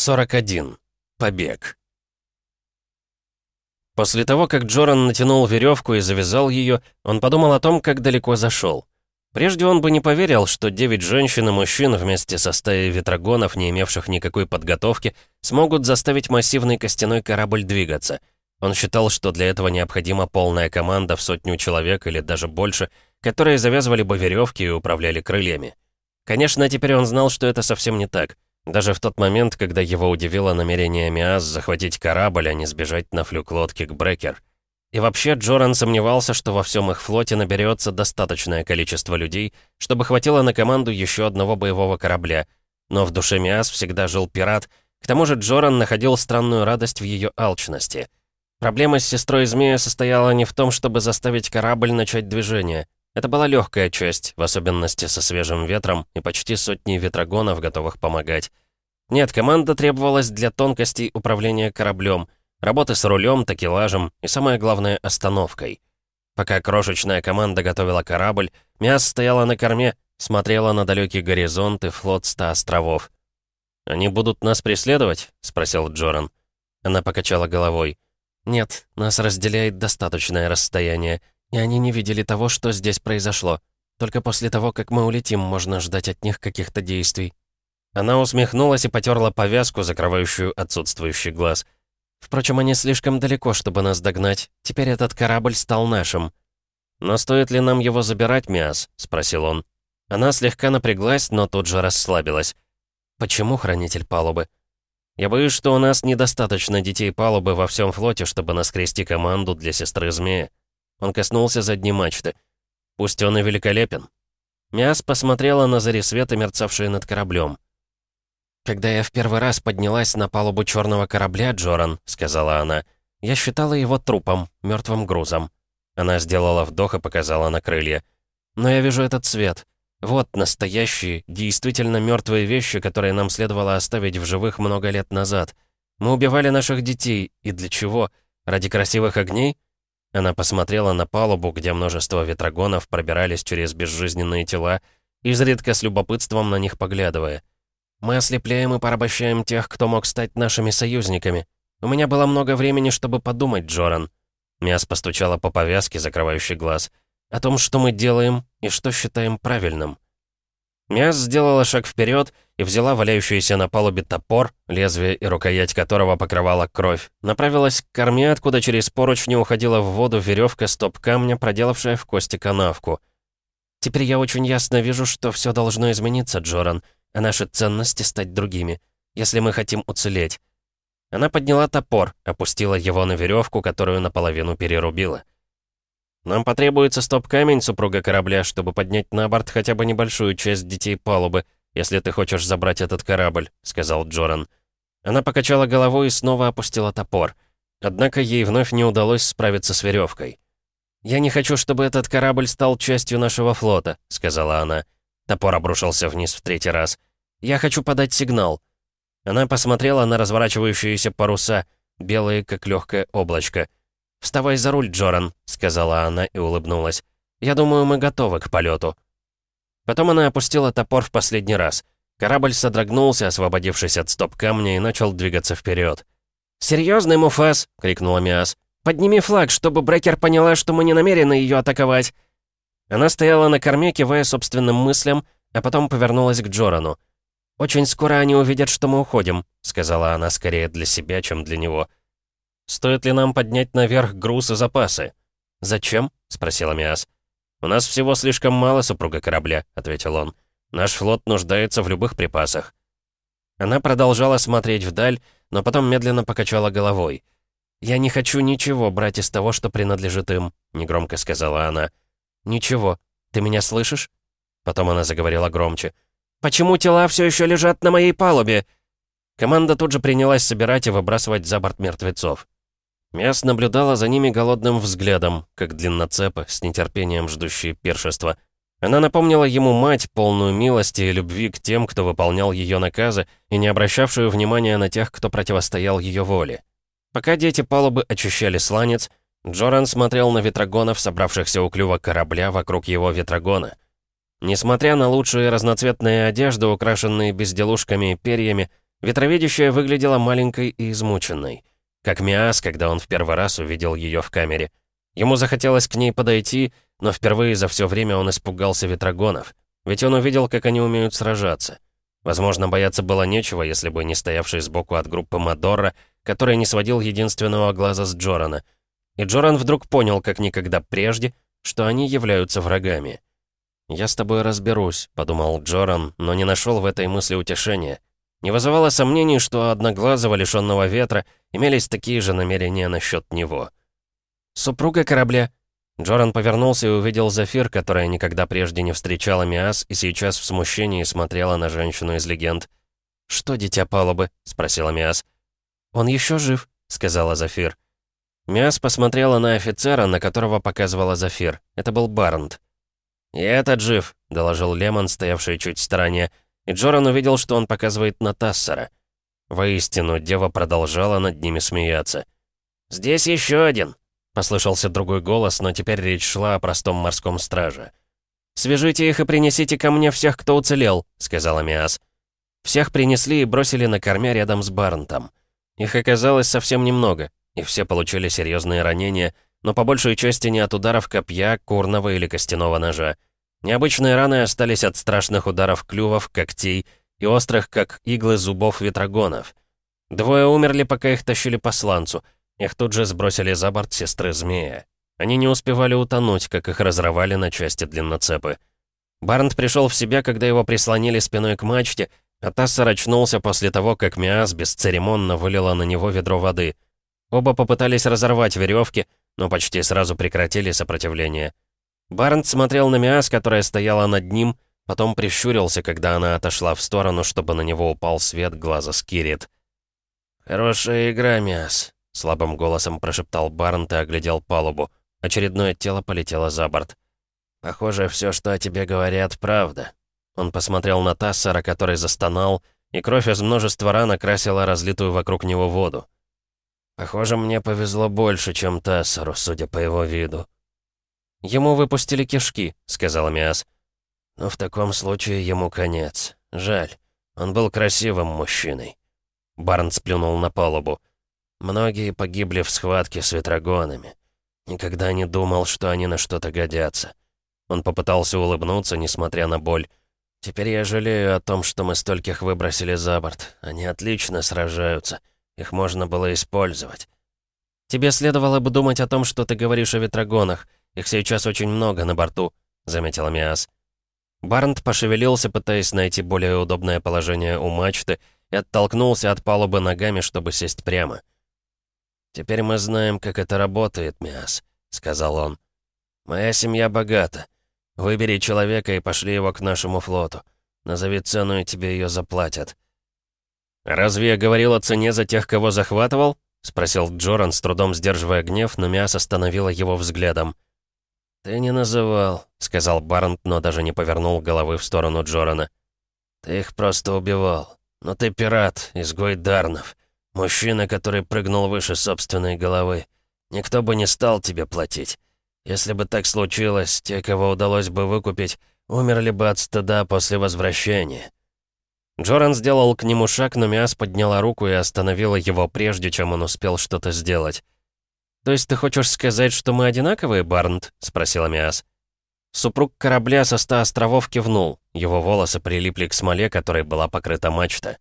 41. Побег. После того, как Джоран натянул веревку и завязал ее, он подумал о том, как далеко зашел. Прежде он бы не поверил, что девять женщин и мужчин вместе со стаей ветрогонов, не имевших никакой подготовки, смогут заставить массивный костяной корабль двигаться. Он считал, что для этого необходима полная команда в сотню человек или даже больше, которые завязывали бы веревки и управляли крыльями. Конечно, теперь он знал, что это совсем не так — даже в тот момент, когда его удивило намерение Миас захватить корабль, а не сбежать на флюк лодки к Брекер. И вообще Джоран сомневался, что во всем их флоте наберется достаточное количество людей, чтобы хватило на команду еще одного боевого корабля. Но в душе Миас всегда жил пират, к тому же Джоран находил странную радость в ее алчности. Проблема с сестрой Змея состояла не в том, чтобы заставить корабль начать движение, это была легкая честь, в особенности со свежим ветром и почти сотней ветрогонов, готовых помогать. Нет, команда требовалась для тонкостей управления кораблем, работы с рулем, такелажем и, самое главное, остановкой. Пока крошечная команда готовила корабль, Мяс стояла на корме, смотрела на далекий горизонт и флот ста островов. «Они будут нас преследовать?» — спросил Джоран. Она покачала головой. «Нет, нас разделяет достаточное расстояние, и они не видели того, что здесь произошло. Только после того, как мы улетим, можно ждать от них каких-то действий». Она усмехнулась и потерла повязку, закрывающую отсутствующий глаз. «Впрочем, они слишком далеко, чтобы нас догнать. Теперь этот корабль стал нашим». «Но стоит ли нам его забирать, Миас?» — спросил он. Она слегка напряглась, но тут же расслабилась. «Почему хранитель палубы?» «Я боюсь, что у нас недостаточно детей палубы во всем флоте, чтобы наскрести команду для сестры змея». Он коснулся задней мачты. «Пусть он и великолепен». Мяс посмотрела на зари света, мерцавшие над кораблем. «Когда я в первый раз поднялась на палубу черного корабля, Джоран», — сказала она, — «я считала его трупом, мертвым грузом». Она сделала вдох и показала на крылья. «Но я вижу этот цвет. Вот настоящие, действительно мертвые вещи, которые нам следовало оставить в живых много лет назад. Мы убивали наших детей. И для чего? Ради красивых огней? Она посмотрела на палубу, где множество ветрогонов пробирались через безжизненные тела, изредка с любопытством на них поглядывая. «Мы ослепляем и порабощаем тех, кто мог стать нашими союзниками. У меня было много времени, чтобы подумать, Джоран». Мяс постучала по повязке, закрывающей глаз. «О том, что мы делаем и что считаем правильным». Мяс сделала шаг вперед и взяла валяющийся на палубе топор, лезвие и рукоять которого покрывала кровь. Направилась к корме, откуда через поручни уходила в воду веревка стоп-камня, проделавшая в кости канавку. «Теперь я очень ясно вижу, что все должно измениться, Джоран, а наши ценности стать другими, если мы хотим уцелеть». Она подняла топор, опустила его на веревку, которую наполовину перерубила. Нам потребуется стоп-камень супруга корабля, чтобы поднять на борт хотя бы небольшую часть детей палубы, если ты хочешь забрать этот корабль», — сказал Джоран. Она покачала головой и снова опустила топор. Однако ей вновь не удалось справиться с веревкой. «Я не хочу, чтобы этот корабль стал частью нашего флота», — сказала она. Топор обрушился вниз в третий раз. «Я хочу подать сигнал». Она посмотрела на разворачивающиеся паруса, белые, как легкое облачко — «Вставай за руль, Джоран», — сказала она и улыбнулась. «Я думаю, мы готовы к полету». Потом она опустила топор в последний раз. Корабль содрогнулся, освободившись от стоп-камня, и начал двигаться вперед. «Серьезный Муфас!» — крикнула Миас. «Подними флаг, чтобы Брекер поняла, что мы не намерены ее атаковать!» Она стояла на корме, кивая собственным мыслям, а потом повернулась к Джорану. «Очень скоро они увидят, что мы уходим», — сказала она скорее для себя, чем для него. «Джоран» Стоит ли нам поднять наверх груз и запасы?» «Зачем?» — спросила Миас. «У нас всего слишком мало супруга корабля», — ответил он. «Наш флот нуждается в любых припасах». Она продолжала смотреть вдаль, но потом медленно покачала головой. «Я не хочу ничего брать из того, что принадлежит им», — негромко сказала она. «Ничего. Ты меня слышишь?» Потом она заговорила громче. «Почему тела все еще лежат на моей палубе?» Команда тут же принялась собирать и выбрасывать за борт мертвецов. Мяс наблюдала за ними голодным взглядом, как длинноцепа, с нетерпением ждущие першества. Она напомнила ему мать, полную милости и любви к тем, кто выполнял ее наказы, и не обращавшую внимания на тех, кто противостоял ее воле. Пока дети палубы очищали сланец, Джоран смотрел на ветрогонов, собравшихся у клюва корабля вокруг его ветрогона. Несмотря на лучшие разноцветные одежды, украшенные безделушками и перьями, ветровидящая выглядела маленькой и измученной. Как Миас, когда он в первый раз увидел ее в камере. Ему захотелось к ней подойти, но впервые за все время он испугался ветрогонов. Ведь он увидел, как они умеют сражаться. Возможно, бояться было нечего, если бы не стоявший сбоку от группы Мадорра, который не сводил единственного глаза с Джорана. И Джоран вдруг понял, как никогда прежде, что они являются врагами. «Я с тобой разберусь», — подумал Джоран, но не нашел в этой мысли утешения. Не вызывало сомнений, что Одноглазого, лишённого ветра, имелись такие же намерения насчет него. «Супруга корабля!» Джоран повернулся и увидел Зафир, которая никогда прежде не встречала Миас и сейчас в смущении смотрела на женщину из легенд. «Что, дитя палубы?» — спросила Миас. «Он еще жив», — сказала Зафир. Миас посмотрела на офицера, на которого показывала Зафир. Это был Барнт. «И этот жив», — доложил Лемон, стоявший чуть в стороне и Джоран увидел, что он показывает на Тассера. Воистину, дева продолжала над ними смеяться. «Здесь еще один!» — послышался другой голос, но теперь речь шла о простом морском страже. «Свяжите их и принесите ко мне всех, кто уцелел», — сказала Миас. Всех принесли и бросили на корме рядом с Барнтом. Их оказалось совсем немного, и все получили серьезные ранения, но по большей части не от ударов копья, курного или костяного ножа. Необычные раны остались от страшных ударов клювов, когтей и острых, как иглы зубов ветрогонов. Двое умерли, пока их тащили по сланцу. Их тут же сбросили за борт сестры змея. Они не успевали утонуть, как их разорвали на части длинноцепы. Барнт пришел в себя, когда его прислонили спиной к мачте, а Тассер очнулся после того, как Миас бесцеремонно вылила на него ведро воды. Оба попытались разорвать веревки, но почти сразу прекратили сопротивление. Барнт смотрел на Миас, которая стояла над ним, потом прищурился, когда она отошла в сторону, чтобы на него упал свет глаза Скирит. «Хорошая игра, Миас», — слабым голосом прошептал Барнт и оглядел палубу. Очередное тело полетело за борт. «Похоже, все, что о тебе говорят, правда». Он посмотрел на Тассера, который застонал, и кровь из множества ран окрасила разлитую вокруг него воду. «Похоже, мне повезло больше, чем Тассеру, судя по его виду», «Ему выпустили кишки», — сказал Миас. «Но в таком случае ему конец. Жаль. Он был красивым мужчиной». Барн сплюнул на палубу. «Многие погибли в схватке с ветрогонами. Никогда не думал, что они на что-то годятся». Он попытался улыбнуться, несмотря на боль. «Теперь я жалею о том, что мы стольких выбросили за борт. Они отлично сражаются. Их можно было использовать». «Тебе следовало бы думать о том, что ты говоришь о ветрогонах», их сейчас очень много на борту», — заметил Миас. Барнт пошевелился, пытаясь найти более удобное положение у мачты, и оттолкнулся от палубы ногами, чтобы сесть прямо. «Теперь мы знаем, как это работает, Миас», — сказал он. «Моя семья богата. Выбери человека и пошли его к нашему флоту. Назови цену, и тебе ее заплатят». «Разве я говорил о цене за тех, кого захватывал?» — спросил Джоран, с трудом сдерживая гнев, но Миас остановила его взглядом. «Ты не называл», — сказал Барнт, но даже не повернул головы в сторону Джорана. «Ты их просто убивал. Но ты пират, изгой Дарнов. Мужчина, который прыгнул выше собственной головы. Никто бы не стал тебе платить. Если бы так случилось, те, кого удалось бы выкупить, умерли бы от стыда после возвращения». Джоран сделал к нему шаг, но Миас подняла руку и остановила его, прежде чем он успел что-то сделать. «То есть ты хочешь сказать, что мы одинаковые, Барнт?» — спросил Миас. Супруг корабля со ста островов кивнул. Его волосы прилипли к смоле, которой была покрыта мачта.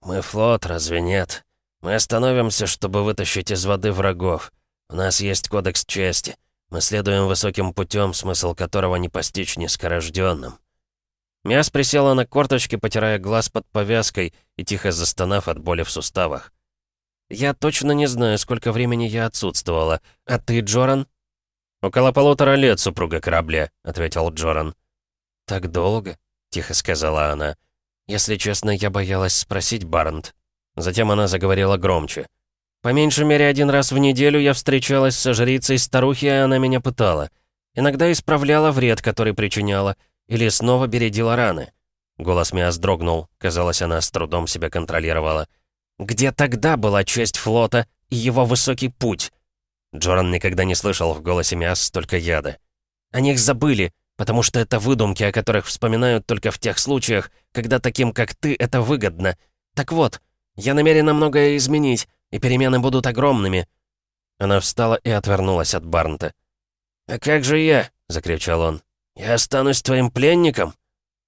«Мы флот, разве нет? Мы остановимся, чтобы вытащить из воды врагов. У нас есть кодекс чести. Мы следуем высоким путем, смысл которого не постичь нескорожденным». Миас присела на корточки, потирая глаз под повязкой и тихо застонав от боли в суставах. «Я точно не знаю, сколько времени я отсутствовала. А ты, Джоран?» «Около полутора лет, супруга корабля», — ответил Джоран. «Так долго?» — тихо сказала она. «Если честно, я боялась спросить Барнт». Затем она заговорила громче. «По меньшей мере один раз в неделю я встречалась со жрицей старухи, и она меня пытала. Иногда исправляла вред, который причиняла, или снова бередила раны». Голос Миас дрогнул. Казалось, она с трудом себя контролировала. «Я где тогда была честь флота и его высокий путь? Джоран никогда не слышал в голосе Миас столько яда. О них забыли, потому что это выдумки, о которых вспоминают только в тех случаях, когда таким, как ты, это выгодно. Так вот, я намерена многое изменить, и перемены будут огромными». Она встала и отвернулась от Барнта. «А как же я?» — закричал он. «Я останусь твоим пленником?»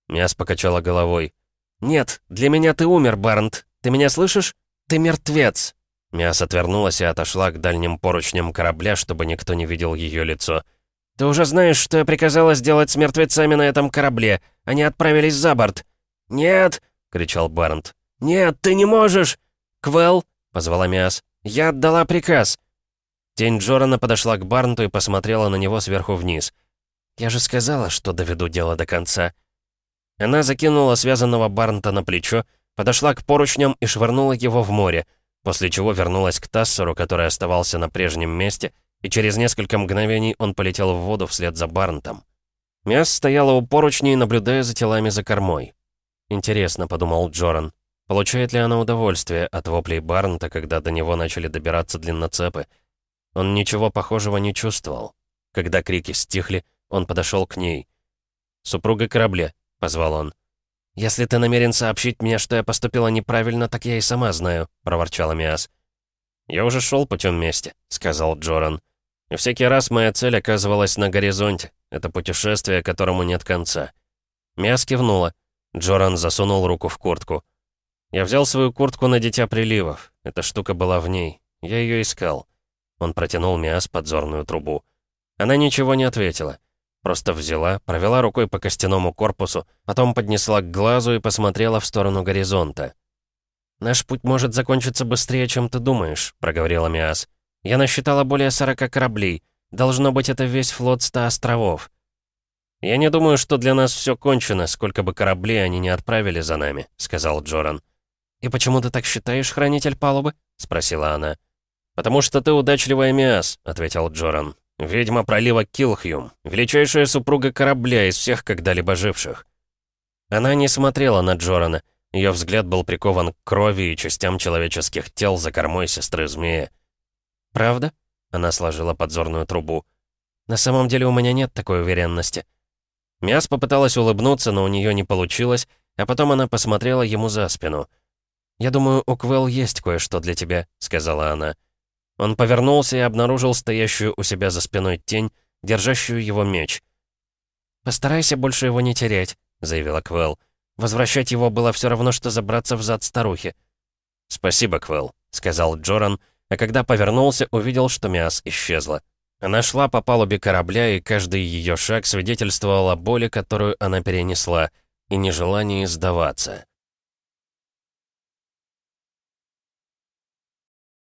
Мяс покачала головой. «Нет, для меня ты умер, Барнт. Ты меня слышишь? Ты мертвец!» Миас отвернулась и отошла к дальним поручням корабля, чтобы никто не видел ее лицо. «Ты уже знаешь, что я приказала сделать с мертвецами на этом корабле. Они отправились за борт». «Нет!» — кричал Барнт. «Нет, ты не можешь!» «Квелл!» — позвала Миас. «Я отдала приказ!» Тень Джорана подошла к Барнту и посмотрела на него сверху вниз. «Я же сказала, что доведу дело до конца». Она закинула связанного Барнта на плечо, подошла к поручням и швырнула его в море, после чего вернулась к Тассеру, который оставался на прежнем месте, и через несколько мгновений он полетел в воду вслед за Барнтом. Мяс стояла у поручней, наблюдая за телами за кормой. «Интересно», — подумал Джоран, — «получает ли она удовольствие от воплей Барнта, когда до него начали добираться длинноцепы?» Он ничего похожего не чувствовал. Когда крики стихли, он подошел к ней. «Супруга корабля», — позвал он. «Если ты намерен сообщить мне, что я поступила неправильно, так я и сама знаю», — проворчала Миас. «Я уже шел путем мести», — сказал Джоран. «И всякий раз моя цель оказывалась на горизонте. Это путешествие, которому нет конца». Миас кивнула. Джоран засунул руку в куртку. «Я взял свою куртку на Дитя Приливов. Эта штука была в ней. Я ее искал». Он протянул Миас подзорную трубу. Она ничего не ответила. Просто взяла, провела рукой по костяному корпусу, потом поднесла к глазу и посмотрела в сторону горизонта. «Наш путь может закончиться быстрее, чем ты думаешь», — проговорила Миас. «Я насчитала более сорока кораблей. Должно быть, это весь флот ста островов». «Я не думаю, что для нас все кончено, сколько бы кораблей они не отправили за нами», — сказал Джоран. «И почему ты так считаешь, хранитель палубы?» — спросила она. «Потому что ты удачливая Миас», — ответил Джоран. Ведьма пролива Килхьюм, величайшая супруга корабля из всех когда-либо живших. Она не смотрела на Джорана. Ее взгляд был прикован к крови и частям человеческих тел за кормой сестры змея. «Правда?» — она сложила подзорную трубу. «На самом деле у меня нет такой уверенности». Мяс попыталась улыбнуться, но у нее не получилось, а потом она посмотрела ему за спину. «Я думаю, у Квелл есть кое-что для тебя», — сказала она. Он повернулся и обнаружил стоящую у себя за спиной тень, держащую его меч. «Постарайся больше его не терять», — заявила Квелл. «Возвращать его было все равно, что забраться в зад старухи». «Спасибо, Квелл», — сказал Джоран, а когда повернулся, увидел, что Миас исчезла. Она шла по палубе корабля, и каждый ее шаг свидетельствовал о боли, которую она перенесла, и нежелании сдаваться.